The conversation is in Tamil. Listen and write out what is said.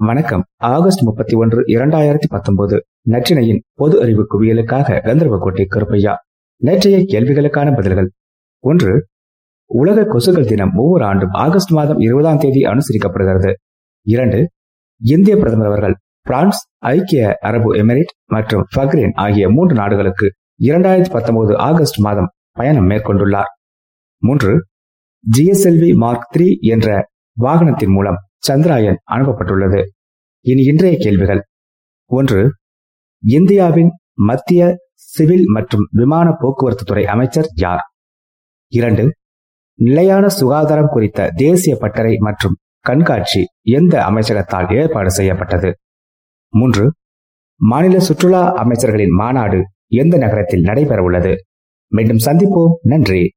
வணக்கம். ஆகஸ்ட் முப்பத்தி ஒன்று இரண்டாயிரத்தி பத்தொன்பது. நற்றினையின் பொது அறிவு குவியலுக்காக கந்தர்வக்கோட்டை கருப்பையா. நேற்றைய கேள்விகளுக்கான பதில்கள். ஒன்று உலக கொசுகள் தினம் ஒவ்வொரு ஆண்டும் ஆகஸ்ட் மாதம் இருபதாம் தேதி அனுசரிக்கப்படுகிறது. இரண்டு இந்திய பிரதமர் அவர்கள் பிரான்ஸ் ஐக்கிய அரபு எமிரேட் மற்றும் பக்ரேன் ஆகிய மூன்று நாடுகளுக்கு இரண்டாயிரத்தி பத்தொன்பது ஆகஸ்ட் மாதம் பயணம் மேற்கொண்டுள்ளார். மூன்று ஜிஎஸ்எல்வி மார்க் த்ரீ என்ற வாகனத்தின் மூலம் சந்திராயன் அனுப்பப்பட்டுள்ளது. இனி இன்றைய கேள்விகள். ஒன்று இந்தியாவின் மத்திய சிவில் மற்றும் விமான போக்குவரத்து துறை அமைச்சர் யார்? இரண்டு நிலையான சுகாதாரம் குறித்த தேசிய பட்டறை மற்றும் கண்காட்சி எந்த அமைச்சகத்தால் ஏற்பாடு செய்யப்பட்டது? மூன்று மாநில சுற்றுலா அமைச்சர்களின் மாநாடு எந்த நகரத்தில் நடைபெற உள்ளது மீண்டும் சந்திப்போம். நன்றி.